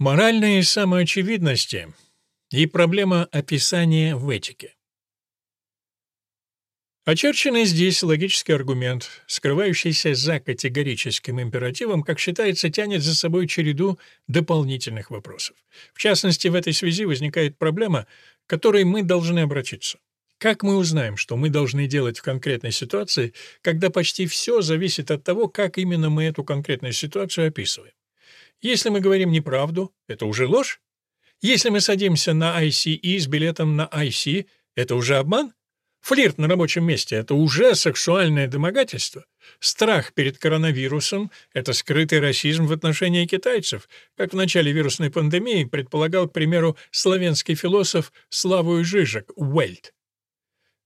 Моральные самоочевидности и проблема описания в этике. Очерченный здесь логический аргумент, скрывающийся за категорическим императивом, как считается, тянет за собой череду дополнительных вопросов. В частности, в этой связи возникает проблема, к которой мы должны обратиться. Как мы узнаем, что мы должны делать в конкретной ситуации, когда почти все зависит от того, как именно мы эту конкретную ситуацию описываем? Если мы говорим неправду, это уже ложь? Если мы садимся на ICE с билетом на IC, это уже обман? Флирт на рабочем месте — это уже сексуальное домогательство. Страх перед коронавирусом — это скрытый расизм в отношении китайцев, как в начале вирусной пандемии предполагал, к примеру, славянский философ Славой Жижик Уэльт.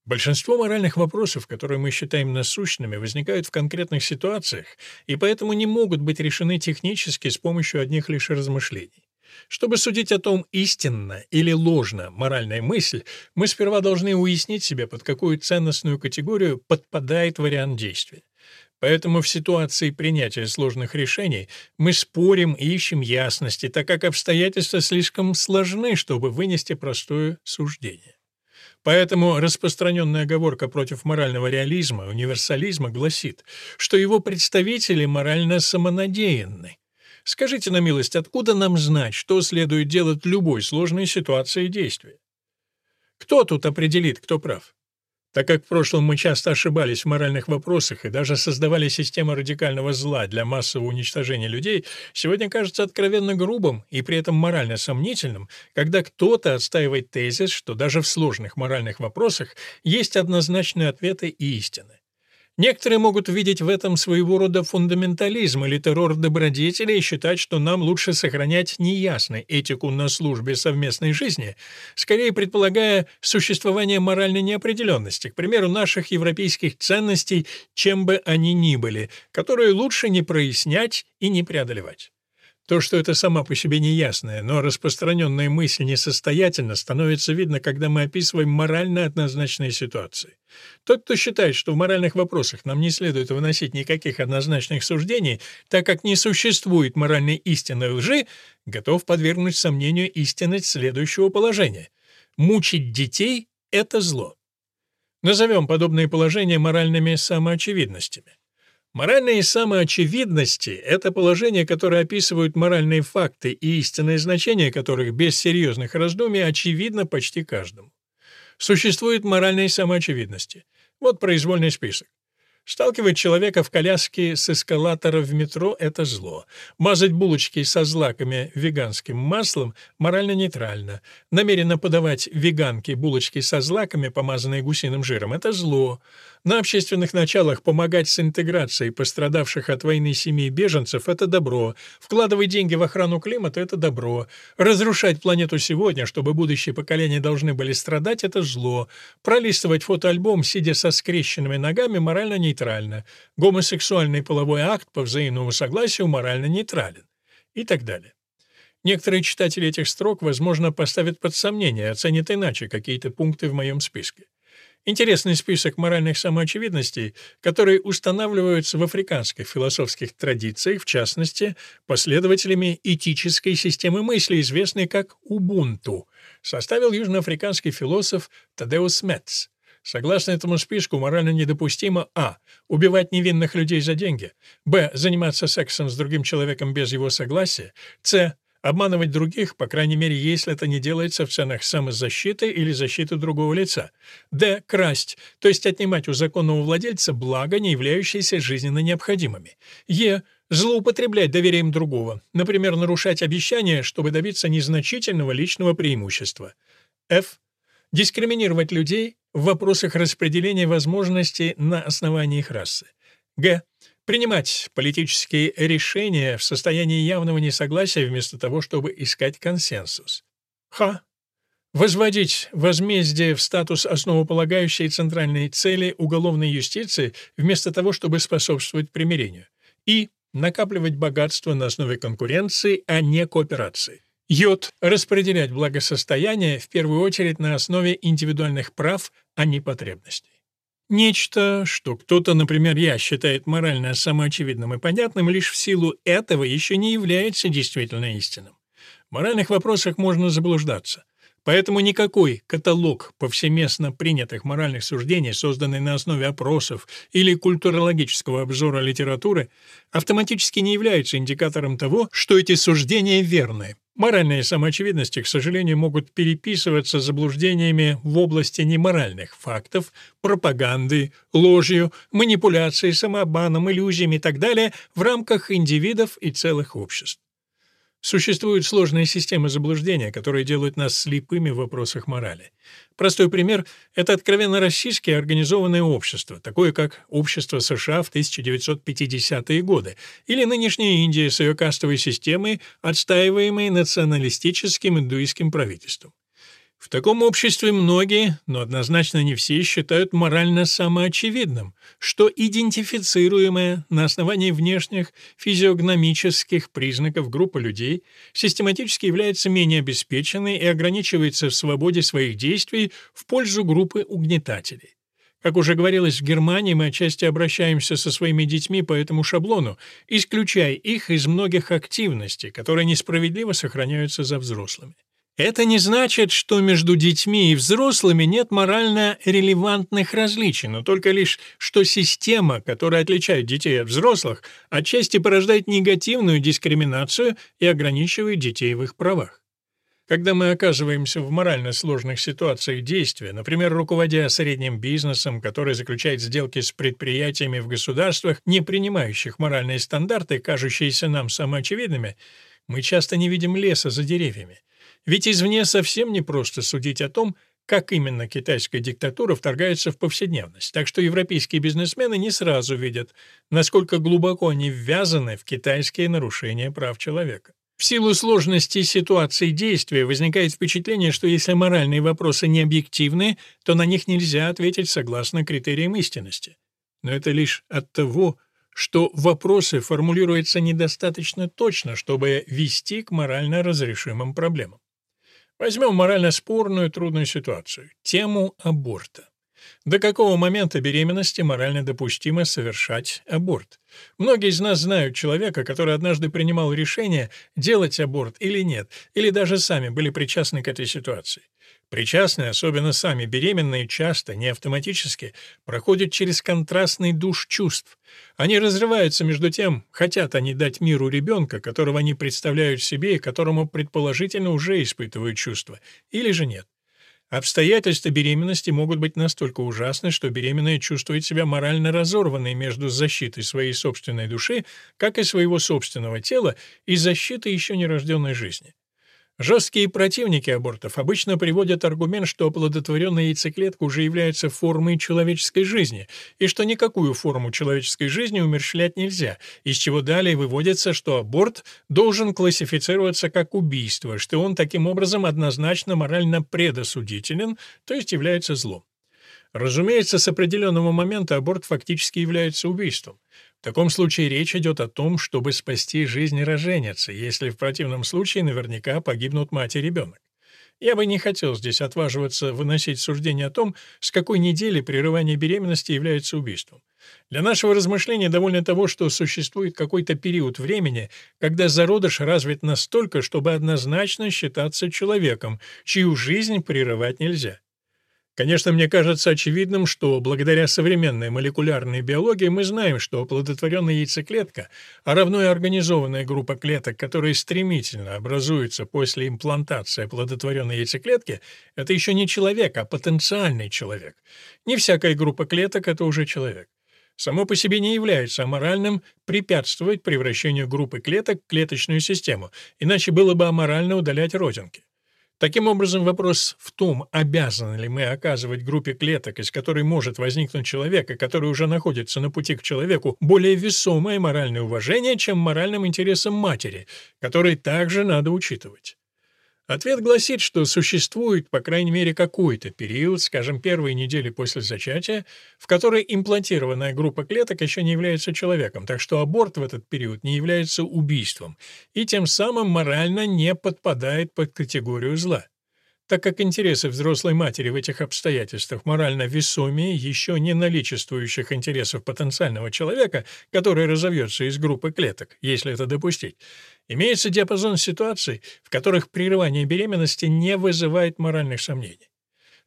Большинство моральных вопросов, которые мы считаем насущными, возникают в конкретных ситуациях и поэтому не могут быть решены технически с помощью одних лишь размышлений. Чтобы судить о том, истинно или ложно моральная мысль, мы сперва должны уяснить себе, под какую ценностную категорию подпадает вариант действия. Поэтому в ситуации принятия сложных решений мы спорим и ищем ясности, так как обстоятельства слишком сложны, чтобы вынести простое суждение. Поэтому распространенная оговорка против морального реализма, универсализма гласит, что его представители морально самонадеянны. Скажите на милость, откуда нам знать, что следует делать в любой сложной ситуации действия? Кто тут определит, кто прав? Так как в прошлом мы часто ошибались в моральных вопросах и даже создавали систему радикального зла для массового уничтожения людей, сегодня кажется откровенно грубым и при этом морально сомнительным, когда кто-то отстаивает тезис, что даже в сложных моральных вопросах есть однозначные ответы и истины. Некоторые могут видеть в этом своего рода фундаментализм или террор добродетелей и считать, что нам лучше сохранять неясной этику на службе совместной жизни, скорее предполагая существование моральной неопределенности, к примеру, наших европейских ценностей, чем бы они ни были, которые лучше не прояснять и не преодолевать. То, что это сама по себе неясная, но распространенная мысль несостоятельна, становится видно, когда мы описываем морально однозначные ситуации. Тот, кто считает, что в моральных вопросах нам не следует выносить никаких однозначных суждений, так как не существует моральной истины лжи, готов подвергнуть сомнению истинность следующего положения. Мучить детей — это зло. Назовем подобные положения моральными самоочевидностями. Моральные самоочевидности — это положения, которые описывают моральные факты и истинное значение которых без серьезных раздумий очевидно почти каждому. Существуют моральные самоочевидности. Вот произвольный список. Сталкивать человека в коляске с эскалатора в метро — это зло. Мазать булочки со злаками веганским маслом морально нейтрально. Намеренно подавать веганке булочки со злаками, помазанные гусиным жиром — это зло. На общественных началах помогать с интеграцией пострадавших от войны семей беженцев — это добро. Вкладывать деньги в охрану климата — это добро. Разрушать планету сегодня, чтобы будущие поколения должны были страдать — это зло. Пролистывать фотоальбом, сидя со скрещенными ногами, морально нейтрально. Гомосексуальный половой акт по взаимному согласию морально нейтрален. И так далее. Некоторые читатели этих строк, возможно, поставят под сомнение, оценят иначе какие-то пункты в моем списке. Интересный список моральных самоочевидностей, которые устанавливаются в африканских философских традициях, в частности, последователями этической системы мысли, известной как Убунту, составил южноафриканский философ Тадеус Метц. Согласно этому списку, морально недопустимо а. убивать невинных людей за деньги, б. заниматься сексом с другим человеком без его согласия, с. Обманывать других, по крайней мере, если это не делается в целях самозащиты или защиты другого лица. Д. Красть, то есть отнимать у законного владельца блага, не являющиеся жизненно необходимыми. Е. Злоупотреблять доверием другого, например, нарушать обещания, чтобы добиться незначительного личного преимущества. Ф. Дискриминировать людей в вопросах распределения возможностей на основании их расы. Г принимать политические решения в состоянии явного несогласия вместо того, чтобы искать консенсус. Х. Возводить возмездие в статус основополагающей центральной цели уголовной юстиции вместо того, чтобы способствовать примирению. И. Накапливать богатство на основе конкуренции, а не кооперации. Йод. Распределять благосостояние в первую очередь на основе индивидуальных прав, а не потребностей. Нечто, что кто-то, например, я, считает морально самоочевидным и понятным, лишь в силу этого еще не является действительно истинным. моральных вопросах можно заблуждаться. Поэтому никакой каталог повсеместно принятых моральных суждений, созданный на основе опросов или культурологического обзора литературы, автоматически не является индикатором того, что эти суждения верны. Моральные самоочевидности, к сожалению, могут переписываться заблуждениями в области неморальных фактов, пропаганды, ложью, манипуляцией, самообманом, иллюзиями и так далее в рамках индивидов и целых обществ. Существуют сложные системы заблуждения, которые делают нас слепыми в вопросах морали. Простой пример — это откровенно российские организованные общества, такое как Общество США в 1950-е годы, или нынешняя Индия с ее кастовой системой, отстаиваемой националистическим индуистским правительством. В таком обществе многие, но однозначно не все, считают морально самоочевидным, что идентифицируемая на основании внешних физиогномических признаков группа людей систематически является менее обеспеченной и ограничивается в свободе своих действий в пользу группы угнетателей. Как уже говорилось, в Германии мы отчасти обращаемся со своими детьми по этому шаблону, исключая их из многих активностей, которые несправедливо сохраняются за взрослыми. Это не значит, что между детьми и взрослыми нет морально релевантных различий, но только лишь, что система, которая отличает детей от взрослых, отчасти порождает негативную дискриминацию и ограничивает детей в их правах. Когда мы оказываемся в морально сложных ситуациях действия, например, руководя средним бизнесом, который заключает сделки с предприятиями в государствах, не принимающих моральные стандарты, кажущиеся нам самоочевидными, мы часто не видим леса за деревьями. Ведь извне совсем не просто судить о том, как именно китайская диктатура вторгается в повседневность, так что европейские бизнесмены не сразу видят, насколько глубоко они ввязаны в китайские нарушения прав человека. В силу сложности ситуации действия возникает впечатление, что если моральные вопросы не объективны, то на них нельзя ответить согласно критериям истинности. Но это лишь от того, что вопросы формулируются недостаточно точно, чтобы вести к морально разрешимым проблемам. Возьмем морально спорную трудную ситуацию – тему аборта. До какого момента беременности морально допустимо совершать аборт? Многие из нас знают человека, который однажды принимал решение, делать аборт или нет, или даже сами были причастны к этой ситуации. Причастные, особенно сами беременные, часто, не автоматически, проходят через контрастный душ чувств. Они разрываются между тем, хотят они дать миру ребенка, которого они представляют себе и которому предположительно уже испытывают чувства, или же нет. Обстоятельства беременности могут быть настолько ужасны, что беременная чувствует себя морально разорванной между защитой своей собственной души, как и своего собственного тела, и защитой еще нерожденной жизни. Жесткие противники абортов обычно приводят аргумент, что оплодотворенная яйцеклетка уже является формой человеческой жизни, и что никакую форму человеческой жизни умерщвлять нельзя, из чего далее выводится, что аборт должен классифицироваться как убийство, что он таким образом однозначно морально предосудителен, то есть является злом. Разумеется, с определенного момента аборт фактически является убийством. В таком случае речь идет о том, чтобы спасти жизнь роженицы, если в противном случае наверняка погибнут мать и ребенок. Я бы не хотел здесь отваживаться выносить суждение о том, с какой недели прерывание беременности является убийством. Для нашего размышления довольно того, что существует какой-то период времени, когда зародыш развит настолько, чтобы однозначно считаться человеком, чью жизнь прерывать нельзя. Конечно, мне кажется очевидным, что благодаря современной молекулярной биологии мы знаем, что оплодотворенная яйцеклетка, а равно и организованная группа клеток, которые стремительно образуются после имплантации оплодотворенной яйцеклетки, это еще не человек, а потенциальный человек. Не всякая группа клеток — это уже человек. Само по себе не является аморальным препятствовать превращению группы клеток в клеточную систему, иначе было бы аморально удалять родинки. Таким образом, вопрос в том, обязаны ли мы оказывать группе клеток, из которой может возникнуть человек, и который уже находится на пути к человеку, более весомое моральное уважение, чем моральным интересам матери, который также надо учитывать. Ответ гласит, что существует, по крайней мере, какой-то период, скажем, первые недели после зачатия, в которой имплантированная группа клеток еще не является человеком, так что аборт в этот период не является убийством и тем самым морально не подпадает под категорию зла. Так как интересы взрослой матери в этих обстоятельствах морально весомее еще не наличествующих интересов потенциального человека, который разовьется из группы клеток, если это допустить, имеется диапазон ситуаций, в которых прерывание беременности не вызывает моральных сомнений.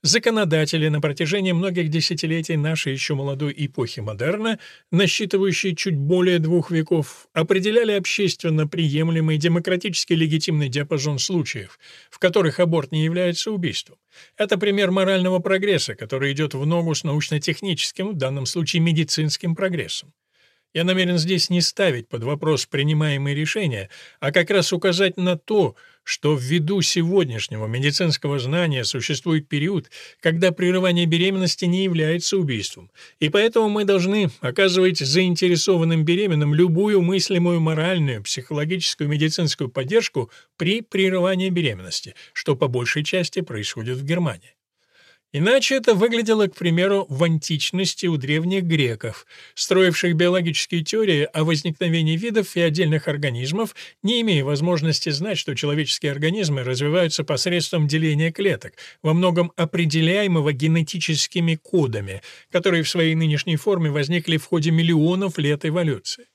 Законодатели на протяжении многих десятилетий нашей еще молодой эпохи модерна, насчитывающей чуть более двух веков, определяли общественно приемлемый демократически легитимный диапазон случаев, в которых аборт не является убийством. Это пример морального прогресса, который идет в ногу с научно-техническим, в данном случае медицинским прогрессом. Я намерен здесь не ставить под вопрос принимаемые решения, а как раз указать на то, что ввиду сегодняшнего медицинского знания существует период, когда прерывание беременности не является убийством, и поэтому мы должны оказывать заинтересованным беременным любую мыслимую моральную, психологическую, медицинскую поддержку при прерывании беременности, что по большей части происходит в Германии. Иначе это выглядело, к примеру, в античности у древних греков, строивших биологические теории о возникновении видов и отдельных организмов, не имея возможности знать, что человеческие организмы развиваются посредством деления клеток, во многом определяемого генетическими кодами, которые в своей нынешней форме возникли в ходе миллионов лет эволюции.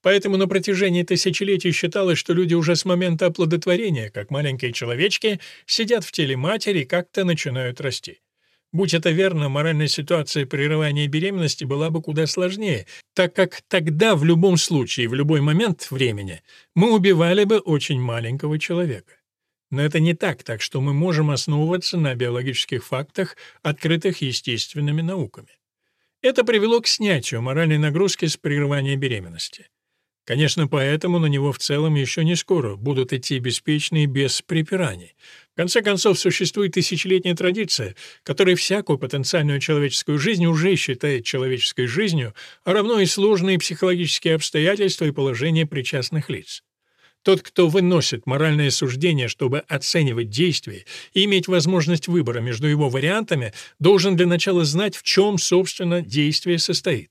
Поэтому на протяжении тысячелетий считалось, что люди уже с момента оплодотворения, как маленькие человечки, сидят в теле матери и как-то начинают расти. Будь это верно, моральная ситуация прерывания беременности была бы куда сложнее, так как тогда в любом случае, в любой момент времени, мы убивали бы очень маленького человека. Но это не так, так что мы можем основываться на биологических фактах, открытых естественными науками. Это привело к снятию моральной нагрузки с прерывания беременности. Конечно, поэтому на него в целом еще не скоро будут идти беспечные без припираний. В конце концов, существует тысячелетняя традиция, которая всякую потенциальную человеческую жизнь уже считает человеческой жизнью, а равно и сложные психологические обстоятельства и положения причастных лиц. Тот, кто выносит моральное суждение, чтобы оценивать действия и иметь возможность выбора между его вариантами, должен для начала знать, в чем, собственно, действие состоит.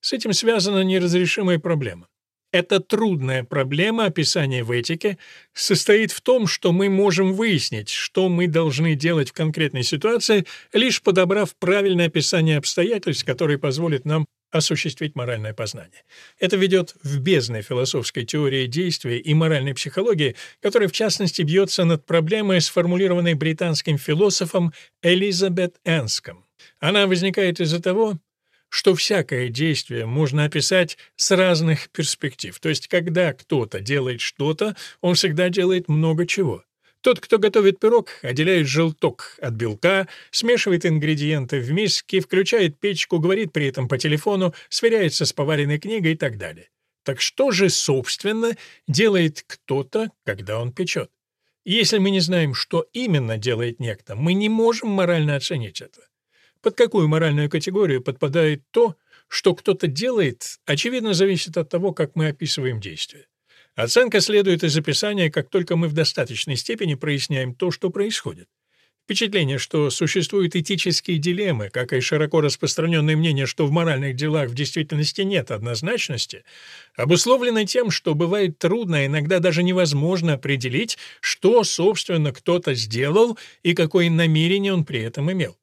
С этим связана неразрешимая проблема. Эта трудная проблема описания в этике состоит в том, что мы можем выяснить, что мы должны делать в конкретной ситуации, лишь подобрав правильное описание обстоятельств, которые позволят нам осуществить моральное познание. Это ведет в бездны философской теории действия и моральной психологии, которая, в частности, бьется над проблемой, сформулированной британским философом Элизабет Энском. Она возникает из-за того, что всякое действие можно описать с разных перспектив. То есть, когда кто-то делает что-то, он всегда делает много чего. Тот, кто готовит пирог, отделяет желток от белка, смешивает ингредиенты в миске, включает печку, говорит при этом по телефону, сверяется с поваренной книгой и так далее. Так что же, собственно, делает кто-то, когда он печет? Если мы не знаем, что именно делает некто, мы не можем морально оценить это. Под какую моральную категорию подпадает то, что кто-то делает, очевидно, зависит от того, как мы описываем действие. Оценка следует из описания, как только мы в достаточной степени проясняем то, что происходит. Впечатление, что существуют этические дилеммы, как и широко распространенное мнение, что в моральных делах в действительности нет однозначности, обусловлено тем, что бывает трудно, иногда даже невозможно определить, что, собственно, кто-то сделал и какое намерение он при этом имел.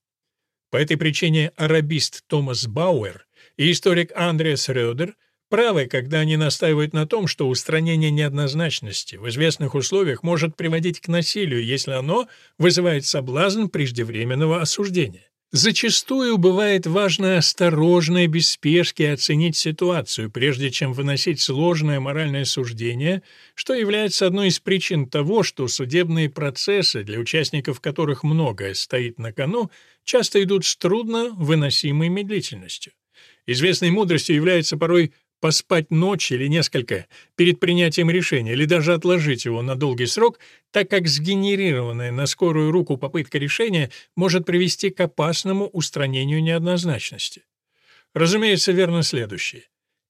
По этой причине арабист Томас Бауэр и историк Андреас Рёдер правы, когда они настаивают на том, что устранение неоднозначности в известных условиях может приводить к насилию, если оно вызывает соблазн преждевременного осуждения. Зачастую бывает важно осторожно и без спешки оценить ситуацию, прежде чем выносить сложное моральное суждение, что является одной из причин того, что судебные процессы, для участников которых многое стоит на кону, часто идут с трудно выносимой медлительностью. Известной мудростью является порой поспать ночь или несколько перед принятием решения, или даже отложить его на долгий срок, так как сгенерированная на скорую руку попытка решения может привести к опасному устранению неоднозначности. Разумеется, верно следующее.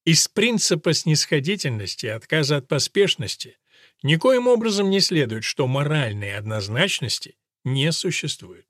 Из принципа снисходительности и отказа от поспешности никоим образом не следует, что моральной однозначности не существует.